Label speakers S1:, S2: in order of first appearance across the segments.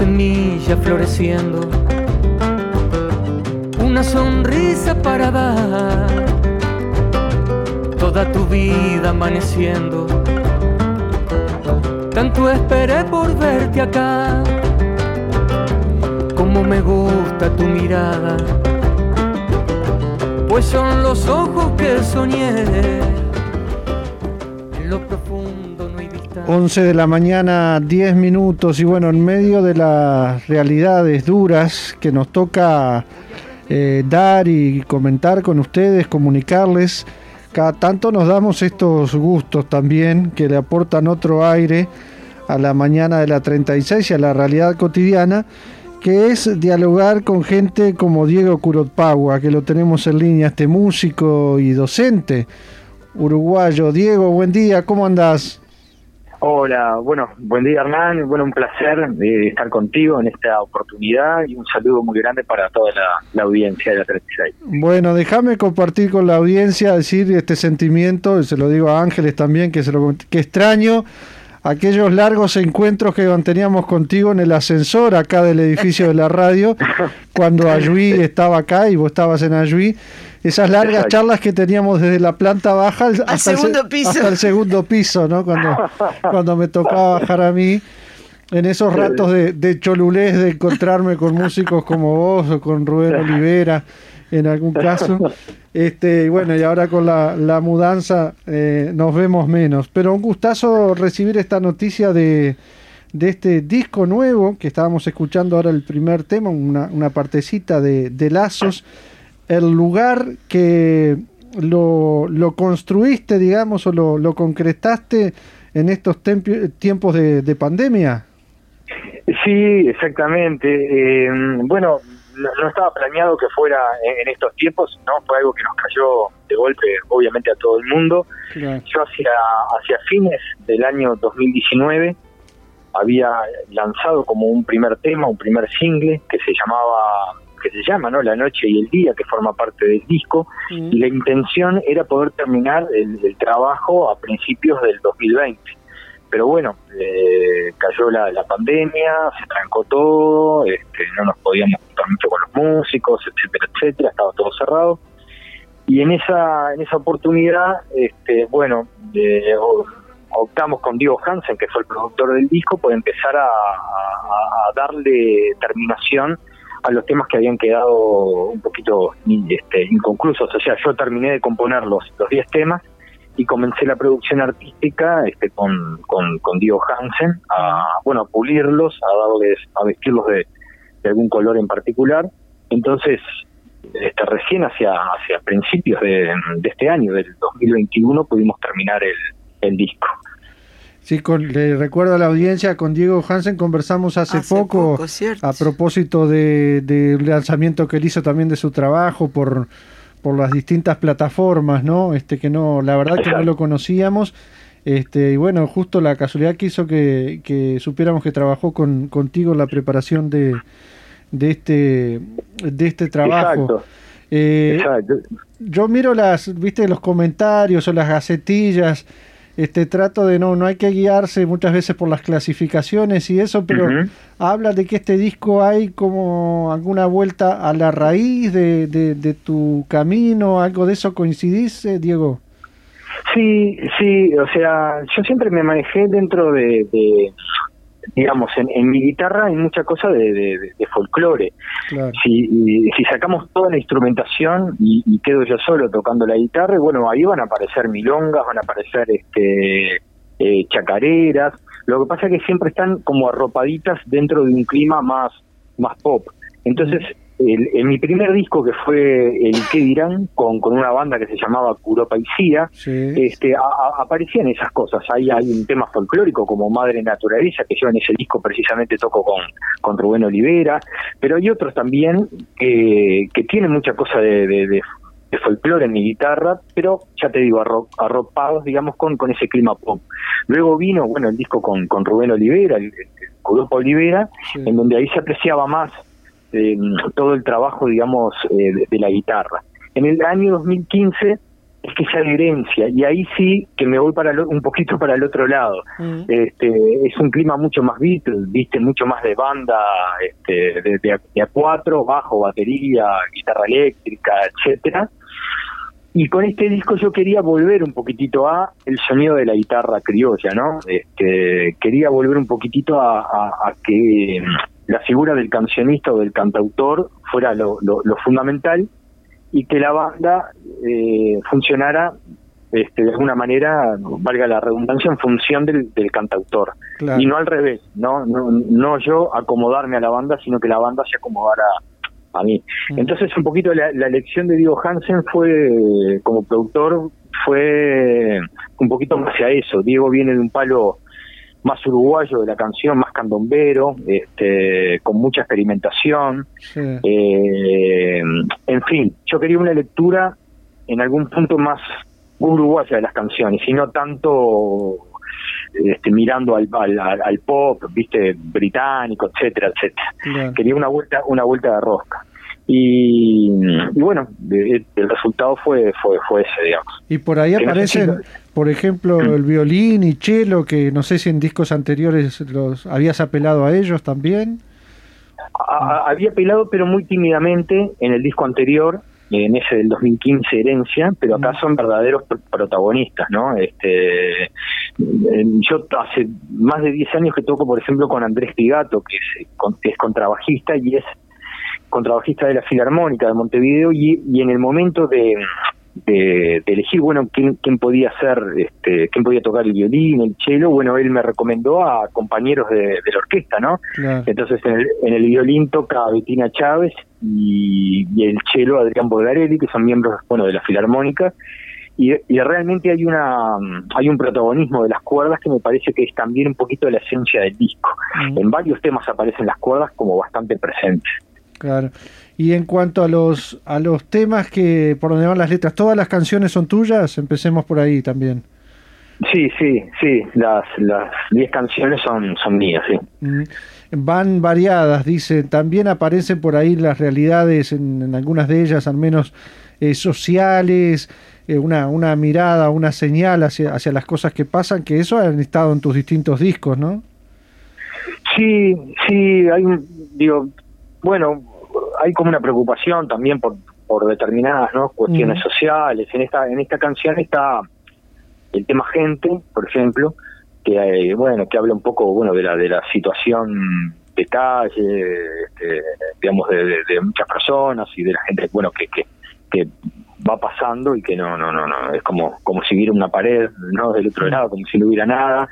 S1: semilla floreciendo, una sonrisa para dar, toda tu vida amaneciendo. Tanto esperé por verte acá, como me gusta tu mirada, pues son los ojos que soñé.
S2: 11 de la mañana, 10 minutos y bueno, en medio de las realidades duras que nos toca eh, dar y comentar con ustedes, comunicarles, cada tanto nos damos estos gustos también que le aportan otro aire a la mañana de la 36 y a la realidad cotidiana, que es dialogar con gente como Diego Curotpagua, que lo tenemos en línea, este músico y docente uruguayo. Diego, buen día, ¿cómo andás?
S3: Hola, bueno, buen día Hernán, bueno, un placer eh, estar contigo en esta oportunidad y un saludo muy grande para toda la, la audiencia de la 36.
S2: Bueno, déjame compartir con la audiencia, decir este sentimiento, y se lo digo a Ángeles también, que, se lo, que extraño aquellos largos encuentros que manteníamos contigo en el ascensor acá del edificio de la radio, cuando Ayui estaba acá y vos estabas en Ayui. Esas largas
S3: Exacto.
S2: charlas que teníamos desde la planta baja al- hasta, el, se-
S4: segundo piso.
S2: hasta el segundo piso, ¿no? Cuando, cuando me tocaba bajar a mí. En esos ratos de, de cholulés, de encontrarme con músicos como vos o con Rubén Olivera, en algún caso. Este, y bueno, y ahora con la, la mudanza eh, nos vemos menos. Pero un gustazo recibir esta noticia de, de este disco nuevo que estábamos escuchando ahora el primer tema, una, una partecita de, de Lazos. El lugar que lo, lo construiste, digamos, o lo, lo concretaste en estos tiempos de, de pandemia.
S3: Sí, exactamente. Eh, bueno, no, no estaba planeado que fuera en, en estos tiempos, ¿no? Fue algo que nos cayó de golpe, obviamente, a todo el mundo.
S2: Claro.
S3: Yo hacia, hacia fines del año 2019 había lanzado como un primer tema, un primer single que se llamaba, que se llama, ¿no? La noche y el día, que forma parte del disco. Y la intención era poder terminar el, el trabajo a principios del 2020. Pero bueno, eh, cayó la, la pandemia, se trancó todo, este, no nos podíamos juntar mucho con los músicos, etcétera, etcétera, estaba todo cerrado. Y en esa en esa oportunidad, este, bueno, eh, optamos con Diego Hansen, que fue el productor del disco, por empezar a, a- a darle terminación a los temas que habían quedado un poquito este, inconclusos. O sea, yo terminé de componer los los 10 temas y comencé la producción artística este, con, con, con Diego Hansen a bueno a pulirlos, a darles, a vestirlos de, de algún color en particular. Entonces, este, recién hacia, hacia principios de, de este año, del 2021, pudimos terminar el, el disco.
S2: Sí, con, le recuerdo a la audiencia, con Diego Hansen conversamos hace,
S4: Hace
S2: poco, a propósito de, del lanzamiento que él hizo también de su trabajo por, por las distintas plataformas, ¿no? Este que no, la verdad que no lo conocíamos. Este, y bueno, justo la casualidad que hizo que, que supiéramos que trabajó con, contigo en la preparación de, de este de este trabajo.
S3: Exacto.
S2: Eh,
S3: exacto.
S2: yo miro las, viste, los comentarios o las gacetillas, este trato de no, no hay que guiarse muchas veces por las clasificaciones y eso, pero habla de que este disco hay como alguna vuelta a la raíz de, de, de tu camino, algo de eso coincidís, eh, Diego.
S3: Sí, sí, o sea, yo siempre me manejé dentro de, de, digamos, en, en mi guitarra hay mucha cosa de, de, folclore.
S2: Claro.
S3: Si, y- si sacamos toda la instrumentación y, y quedo yo solo tocando la guitarra, bueno, ahí van a aparecer milongas, van a aparecer este eh, chacareras. Lo que pasa es que siempre están como arropaditas dentro de un clima más, más pop. Entonces, el- en mi primer disco, que fue el ¿Qué dirán? Con, con una banda que se llamaba Curopaisía,
S2: Sí.
S3: este, a- a- aparecían esas cosas. Ahí hay un tema folclórico como Madre Naturaleza, que yo en ese disco precisamente toco con, con Rubén Olivera, pero hay otros también que, que tienen mucha cosa de, de, de- de folclore en mi guitarra, pero ya te digo, arro- arropados, digamos, con, con ese clima pop. Luego vino, bueno, el disco con, con Rubén Olivera, el, el, Olivera,
S2: Sí.
S3: en donde ahí se apreciaba más eh, todo el trabajo, digamos, eh, de, de la guitarra. En el año 2015 es que sea herencia y ahí sí que me voy para un poquito para el otro lado
S2: Mm.
S3: este es un clima mucho más Beatles viste mucho más de banda este de, de a, de a cuatro bajo batería guitarra eléctrica etcétera y con este disco yo quería volver un poquitito a el sonido de la guitarra criolla no este quería volver un poquitito a, a- a que la figura del cancionista o del cantautor fuera lo, lo- lo fundamental y que la banda eh, funcionara este, de alguna manera, valga la redundancia, en función del, del cantautor.
S2: Claro.
S3: Y no al revés, ¿no? No, no yo acomodarme a la banda, sino que la banda se acomodara a mí.
S2: Mm.
S3: Entonces, un poquito la, la elección de Diego Hansen fue, como productor, fue un poquito más hacia eso. Diego viene de un palo más uruguayo de la canción, más candombero, este, con mucha experimentación.
S2: Sí.
S3: Eh, en fin, yo quería una lectura en algún punto más uruguaya de las canciones y no tanto este, mirando al, al, al- pop, viste, británico, etcétera, etcétera. Quería una vuelta, una vuelta de rosca. Y, y bueno, el resultado fue, fue, fue ese, digamos.
S2: Y por ahí aparecen, por ejemplo, el violín y cello, que no sé si en discos anteriores los habías apelado a ellos también.
S3: A- a- había pelado, pero muy tímidamente en el disco anterior, en ese del 2015 Herencia, pero acá
S2: Mm.
S3: son verdaderos pr- protagonistas, ¿no? Este, yo hace más de 10 años que toco, por ejemplo, con Andrés Pigato, que es, con- que es contrabajista y es contrabajista de la Filarmónica de Montevideo, y, y en el momento de, de, de elegir, bueno, quién, quién podía hacer, este, quién podía tocar el violín, el cello, bueno, él me recomendó a compañeros de, de la orquesta, ¿no?
S2: Claro.
S3: Entonces en el, en el violín toca Bettina Chávez y, y el cello Adrián Bolgarelli, que son miembros bueno de la Filarmónica. Y, y realmente hay una hay un protagonismo de las cuerdas que me parece que es también un poquito de la esencia del disco. En varios temas aparecen las cuerdas como bastante presentes.
S2: Claro. Y en cuanto a los a los temas que por donde van las letras, todas las canciones son tuyas. Empecemos por ahí también.
S3: Sí, sí, sí, las las 10 canciones son son mías, sí.
S2: Mm. Van variadas, dice. También aparecen por ahí las realidades en, en algunas de ellas, al menos eh, sociales, eh, una, una mirada, una señal hacia, hacia las cosas que pasan, que eso han estado en tus distintos discos, ¿no?
S3: Sí, sí, hay un, digo, bueno, hay como una preocupación también por, por determinadas ¿no? cuestiones sociales. En esta, en esta canción está el tema gente, por ejemplo, que eh, bueno, que habla un poco, bueno, de la, de la situación de calle, este, digamos, de, de- de muchas personas y de la gente, bueno, que, que, que va pasando y que no, no, no, no, es como, como si hubiera una pared, ¿no? Del otro lado, como si no hubiera nada.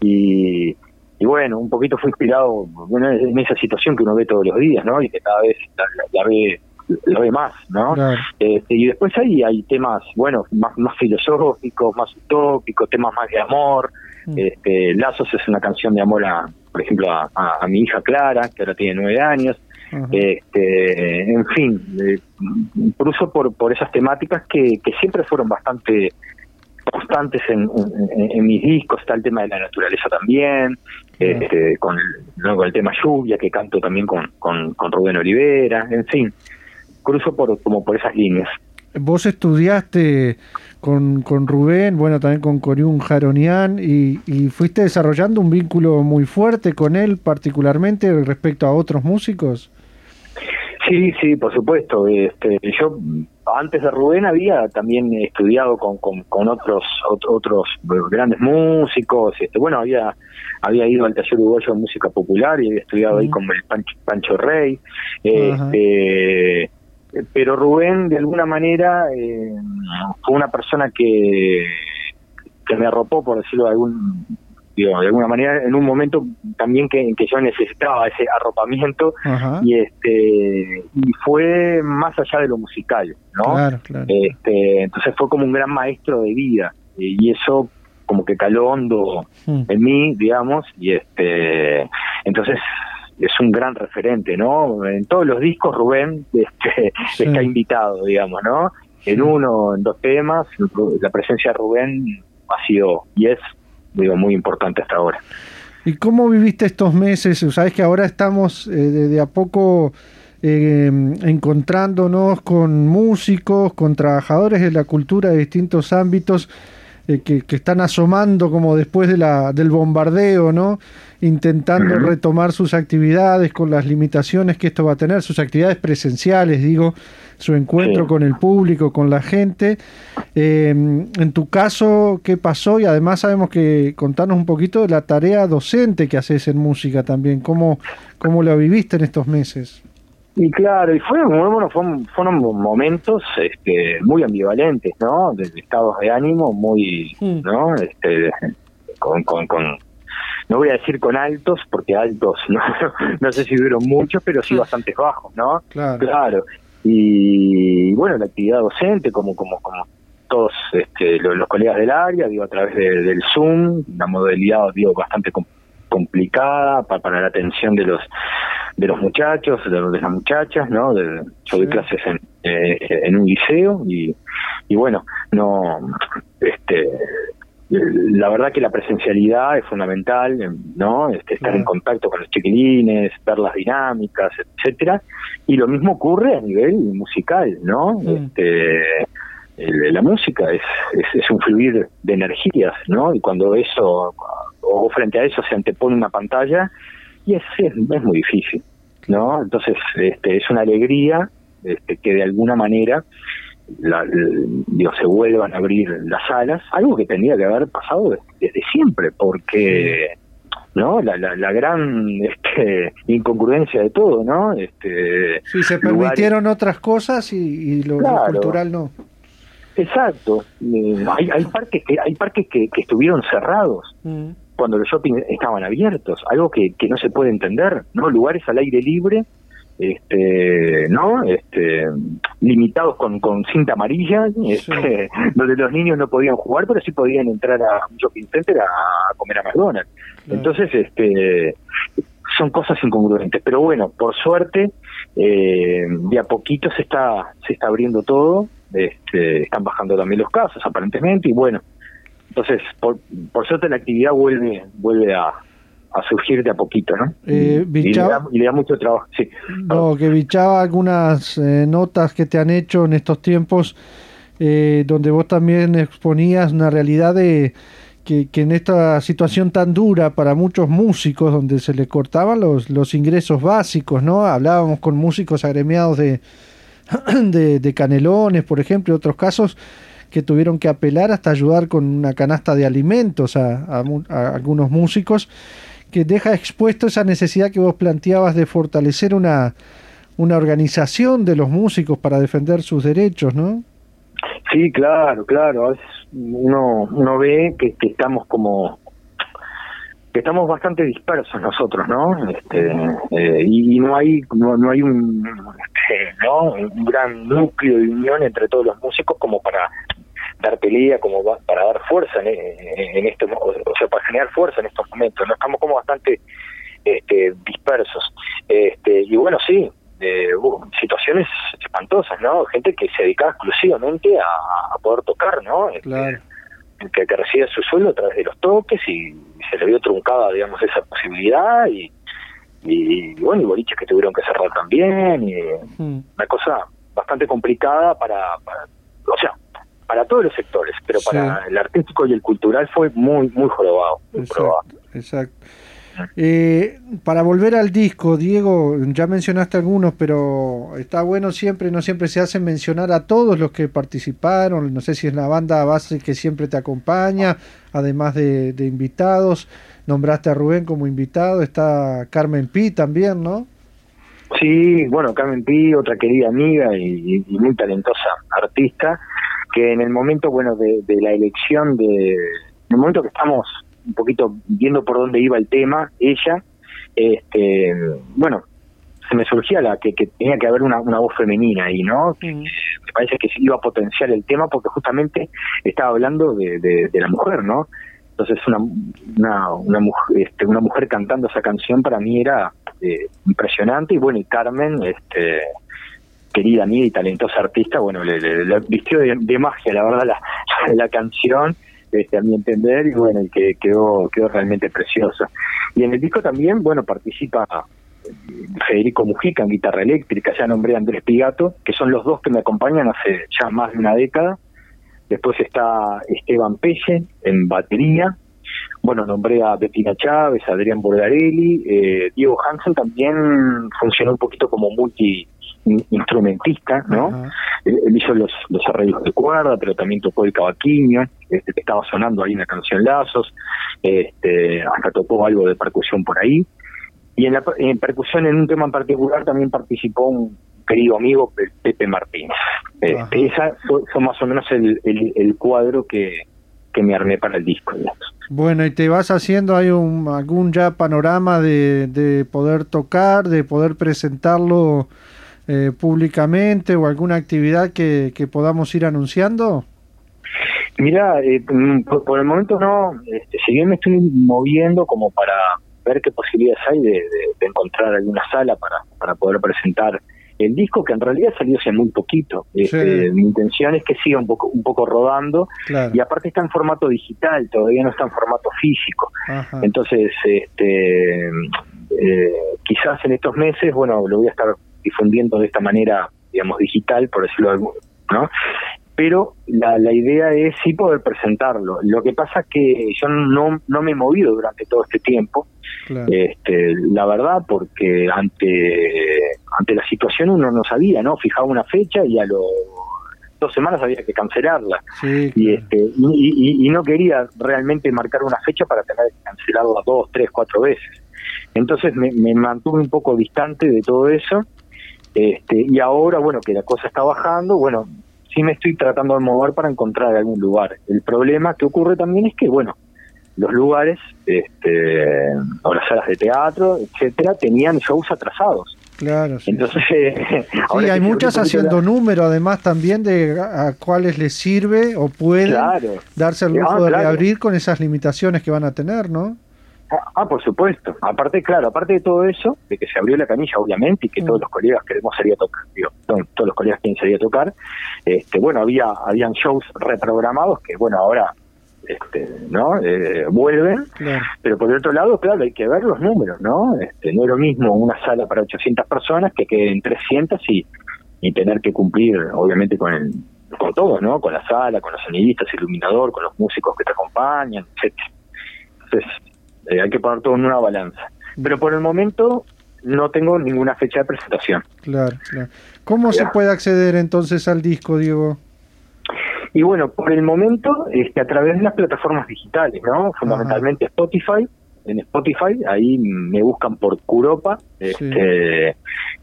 S3: Y, y bueno, un poquito fue inspirado bueno, en esa situación que uno ve todos los días, ¿no? Y que cada vez la, la- la ve la ve más, ¿no?
S2: Claro.
S3: Este, y después ahí hay temas, bueno, más, más filosóficos, más utópicos, temas más de amor.
S2: Mm.
S3: Este, Lazos es una canción de amor, a, por ejemplo, a, a- a mi hija Clara, que ahora tiene nueve años. Este, en fin, eh, cruzo por, por esas temáticas que, que siempre fueron bastante constantes en, en- en mis discos, está el tema de la naturaleza también, este, con, el, ¿no? con el tema lluvia que canto también con, con, con Rubén Olivera, en fin, cruzo por como por esas líneas.
S2: Vos estudiaste con, con Rubén, bueno, también con Coriún Jaronian, y, y fuiste desarrollando un vínculo muy fuerte con él, particularmente respecto a otros músicos.
S3: Sí, sí, por supuesto. Este, yo antes de Rubén había también estudiado con, con, con otros ot- otros grandes músicos. Este, bueno, había había ido al taller uruguayo de música popular y había estudiado ahí
S2: Ujú.
S3: con el Pancho, Pancho Rey. Este, pero Rubén, de alguna manera, eh, fue una persona que, que me arropó, por decirlo de algún de alguna manera, en un momento también que, que yo necesitaba ese arropamiento
S2: Ajá.
S3: y este y fue más allá de lo musical no
S2: Claro, claro.
S3: este entonces fue como un gran maestro de vida y eso como que caló hondo
S2: Mm.
S3: en mí digamos y este entonces es un gran referente no en todos los discos Rubén este,
S2: Sí.
S3: está invitado digamos no en uno en dos temas la presencia de Rubén ha sido y es digo muy importante hasta ahora
S2: ¿Y cómo viviste estos meses? Sabes que ahora estamos eh, de, a poco eh, encontrándonos con músicos, con trabajadores de la cultura de distintos ámbitos eh, que, están asomando como después de la, del bombardeo, ¿no? Intentando retomar sus actividades con las limitaciones que esto va a tener, sus actividades presenciales, digo, su encuentro con el público, con la gente. Eh, en tu caso, ¿qué pasó? Y además sabemos que contanos un poquito de la tarea docente que haces en música también, ¿cómo, cómo la viviste en estos meses?
S3: Y claro, y fueron, bueno, fueron, fueron momentos este, muy ambivalentes, ¿no? De, estados de ánimo muy. ¿no? Este, con, con, con, no voy a decir con altos, porque altos no, no sé si hubieron muchos, pero sí bastante bajos, ¿no?
S2: Claro.
S3: claro. Y bueno, la actividad docente, como, como, como todos este, los, colegas del área, digo, a través del Zoom, una modalidad, digo, bastante complicada para, para la atención de los de los muchachos, de, las muchachas, ¿no? De, yo doy clases en, eh, en un liceo y, y bueno, no, este, la verdad que la presencialidad es fundamental, ¿no? Este, estar en contacto con los chiquilines, ver las dinámicas, etcétera. Y lo mismo ocurre a nivel musical, ¿no? Este, la música es, es, es, un fluir de energías, ¿no? Y cuando eso, o frente a eso se antepone una pantalla, y es, es, es muy difícil. ¿no? Entonces, este, es una alegría este, que de alguna manera la, digo, se vuelvan a abrir las salas, algo que tendría que haber pasado desde, siempre, porque no la, la, gran este, incongruencia de todo, ¿no? Este,
S2: sí, se permitieron otras cosas y, lo, cultural no.
S3: Exacto. Eh, hay, hay parques que hay parques que, que estuvieron cerrados. Mm cuando los shopping estaban abiertos, algo que, que no se puede entender, ¿no? Lugares al aire libre, este, ¿no? Este, limitados con, con cinta amarilla, este, donde los niños no podían jugar, pero sí podían entrar a un shopping center a comer a McDonald's. Entonces, este, son cosas incongruentes. Pero bueno, por suerte, eh, de a poquito se está, se está abriendo todo, este, están bajando también los casos aparentemente, y bueno, entonces, por, por suerte la actividad vuelve vuelve a, surgir de a poquito, ¿no?
S2: Eh,
S3: y, le da, mucho trabajo, sí.
S2: No, que bichaba algunas eh, notas que te han hecho en estos tiempos, eh, donde vos también exponías una realidad de que, que, en esta situación tan dura para muchos músicos, donde se les cortaban los, los ingresos básicos, ¿no? Hablábamos con músicos agremiados de, de, de Canelones, por ejemplo, y otros casos, que tuvieron que apelar hasta ayudar con una canasta de alimentos a, algunos músicos, que deja expuesto esa necesidad que vos planteabas de fortalecer una, una organización de los músicos para defender sus derechos, ¿no?
S3: Sí, claro, claro. Uno, uno ve que, estamos como que estamos bastante dispersos nosotros, ¿no? Este, eh, y, no hay no, hay un, este, ¿no? un gran núcleo de unión entre todos los músicos como para dar pelea, como para dar fuerza en, en este, o sea, para generar fuerza en estos momentos. No estamos como bastante este, dispersos. Este, y bueno, sí, situaciones espantosas, ¿no? Gente que se dedicaba exclusivamente a, poder tocar, ¿no?
S2: Este,
S3: que, que recibe su sueldo a través de los toques y, se le vio truncada, digamos, esa posibilidad y, y, bueno, y boliches que tuvieron que cerrar también y hmm. una cosa bastante complicada para, para o sea, para todos los sectores, pero para el artístico y el cultural fue muy, muy jorobado.
S2: exacto. Eh, para volver al disco, Diego, ya mencionaste algunos, pero está bueno siempre, no siempre se hace mencionar a todos los que participaron, no sé si es la banda base que siempre te acompaña, además de, invitados, nombraste a Rubén como invitado, está Carmen Pi también, ¿no?
S3: Sí, bueno, Carmen Pi, otra querida amiga y muy talentosa artista, que en el momento, bueno, de, la elección, de, en el momento que estamos un poquito viendo por dónde iba el tema, ella, este, bueno, se me surgía la que, que tenía que haber una, una voz femenina ahí, ¿no? Me parece que se iba a potenciar el tema porque justamente estaba hablando de, de, la mujer, ¿no? Entonces una, una, una, mujer, este, una mujer cantando esa canción para mí era eh, impresionante y bueno, y Carmen, este, querida amiga y talentosa artista, bueno, le, vistió de, magia, la verdad, la, la canción, este, a mi entender, y bueno, que quedó, quedó realmente preciosa. Y en el disco también, bueno, participa Federico Mujica en guitarra eléctrica, ya nombré a Andrés Pigato, que son los dos que me acompañan hace ya más de una década. Después está Esteban Pelle en batería. Bueno, nombré a Bettina Chávez, a Adrián Bordarelli. Eh, Diego Hansen también funcionó un poquito como multi instrumentista, ¿no? Él, hizo los, los arreglos de cuerda, pero también tocó el cavaquinho, este, que estaba sonando ahí en la canción Lazos, este, hasta tocó algo de percusión por ahí. Y en, la, en percusión, en un tema en particular, también participó un querido amigo, Pepe Martínez. Este, esa fue, más o menos el, el, cuadro que, que me armé para el disco.
S2: Bueno, y te vas haciendo hay un, algún ya panorama de, de poder tocar, de poder presentarlo eh, públicamente o alguna actividad que, que podamos ir anunciando?
S3: Mira, eh, mm, por, el momento no, este, si bien me estoy moviendo como para ver qué posibilidades hay de, encontrar alguna sala para, para poder presentar el disco que en realidad salió hace muy poquito. Este, mi intención es que siga un poco, un poco rodando y aparte está en formato digital, todavía no está en formato físico. Entonces, este, eh, quizás en estos meses, bueno, lo voy a estar difundiendo de esta manera, digamos, digital, por decirlo algo, ¿no? Pero la, la idea es sí poder presentarlo. Lo que pasa es que yo no, no me he movido durante todo este tiempo, este, la verdad, porque ante, ante la situación uno no sabía, ¿no? Fijaba una fecha y a los dos semanas había que cancelarla. y, este, y, y, no quería realmente marcar una fecha para tener que cancelarla dos, tres, cuatro veces. Entonces me, me mantuve un poco distante de todo eso este, y ahora, bueno, que la cosa está bajando, bueno, sí me estoy tratando de mover para encontrar algún lugar. El problema que ocurre también es que, bueno, los lugares, este, o las salas de teatro, etcétera, tenían shows atrasados.
S2: Claro.
S3: Entonces,
S2: sí, hay muchas haciendo número, además también de a cuáles les sirve o pueden darse el lujo de abrir con esas limitaciones que van a tener, ¿no?
S3: Ah, por supuesto. Aparte, claro, aparte de todo eso, de que se abrió la canilla, obviamente, y que todos mm. los colegas queremos salir a tocar, digo, todos los colegas quieren salir a tocar, este, bueno, había habían shows reprogramados que, bueno, ahora este, ¿no? Eh, vuelven, pero por el otro lado, claro, hay que ver los números, ¿no? Este, no es lo mismo una sala para 800 personas que queden 300 y, y tener que cumplir, obviamente, con el con todo, ¿no? Con la sala, con los sonidistas, iluminador, con los músicos que te acompañan, etcétera. Entonces, eh, hay que poner todo en una balanza. Pero por el momento no tengo ninguna fecha de presentación.
S2: Claro, claro. ¿Cómo se puede acceder entonces al disco, Diego?
S3: Y bueno, por el momento, este, a través de las plataformas digitales, ¿no? Fundamentalmente Spotify. En Spotify, ahí me buscan por Curopa, este,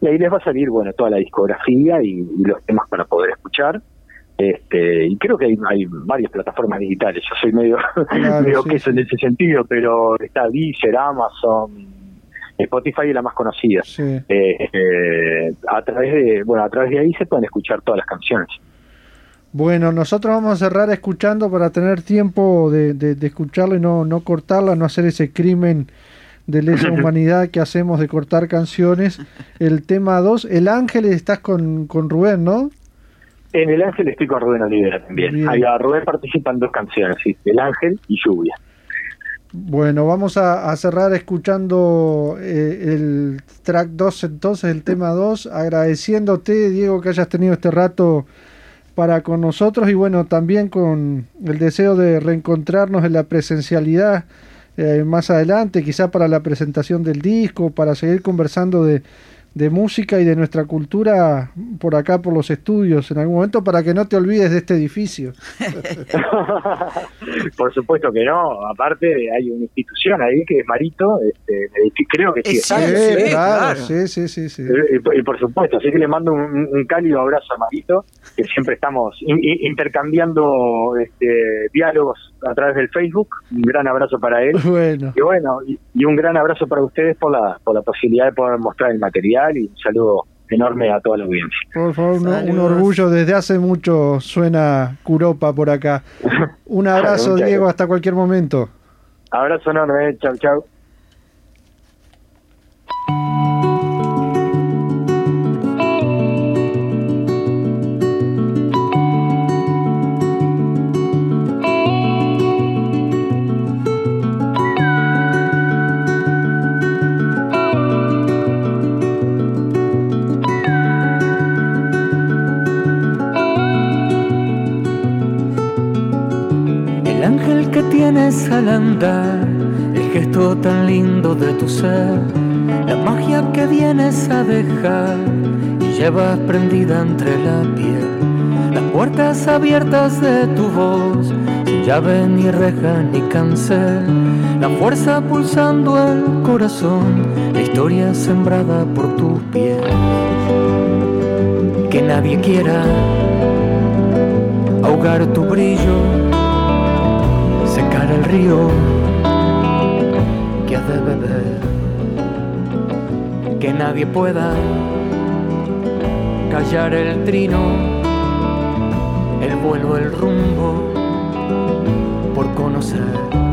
S3: y ahí les va a salir, bueno, toda la discografía y los temas para poder escuchar. Este, y creo que hay, varias plataformas digitales. Yo soy medio, medio queso en ese sentido, pero está Deezer, Amazon, Spotify es la más conocida. Eh, a través de, bueno, a través de ahí se pueden escuchar todas las canciones.
S2: Bueno, nosotros vamos a cerrar escuchando para tener tiempo de, de, escucharla y no, no cortarla, no hacer ese crimen de lesa humanidad que hacemos de cortar canciones. El tema 2, El Ángel, estás con, con Rubén, ¿no?
S3: En El Ángel estoy con Rubén Olivera también. Ahí Rubén participa en dos canciones, sí, El Ángel y Lluvia.
S2: Bueno, vamos a, cerrar escuchando eh, el track 2, entonces el tema 2, agradeciéndote, Diego, que hayas tenido este rato para con nosotros y bueno, también con el deseo de reencontrarnos en la presencialidad eh, más adelante, quizá para la presentación del disco, para seguir conversando de, de música y de nuestra cultura por acá, por los estudios, en algún momento, para que no te olvides de este edificio.
S3: por supuesto que no, aparte hay una institución ahí que es Marito, este, creo que sí,
S2: sí, sí, sí, sí,
S3: Y, por supuesto, así que le mando un, cálido abrazo a Marito, que siempre estamos intercambiando este, diálogos a través del Facebook, un gran abrazo para él.
S2: Bueno.
S3: Y bueno, y un gran abrazo para ustedes por la, por la posibilidad de poder mostrar el material y un saludo enorme a toda la audiencia.
S2: Por favor, un, orgullo, desde hace mucho suena Curopa por acá. Un abrazo, Diego, hasta cualquier momento.
S3: Abrazo enorme, chau, chau.
S1: Al andar, el gesto tan lindo de tu ser, la magia que vienes a dejar y llevas prendida entre la piel, las puertas abiertas de tu voz, sin llave ni reja ni cancel, la fuerza pulsando el corazón, la historia sembrada por tus pies. Que nadie quiera ahogar tu brillo, secar el río que has de beber, que nadie pueda callar el trino, el vuelo, el rumbo por conocer.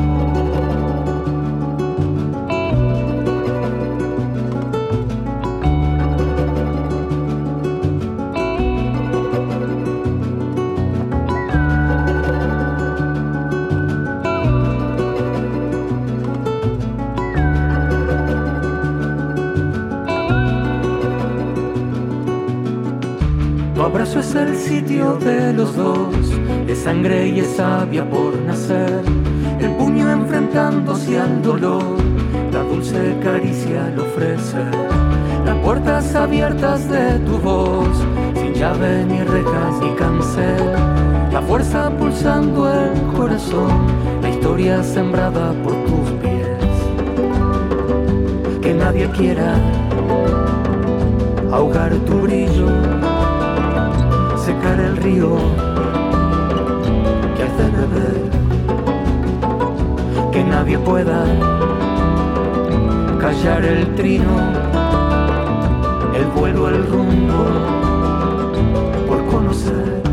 S1: Abrazo es el sitio de los dos, de sangre y es sabia por nacer. El puño enfrentándose al dolor, la dulce caricia lo ofrece. Las puertas abiertas de tu voz, sin llave ni rejas ni cancel. La fuerza pulsando el corazón, la historia sembrada por tus pies. Que nadie quiera ahogar tu brillo secar el río que hace beber, que nadie pueda callar el trino, el vuelo, el rumbo por conocer.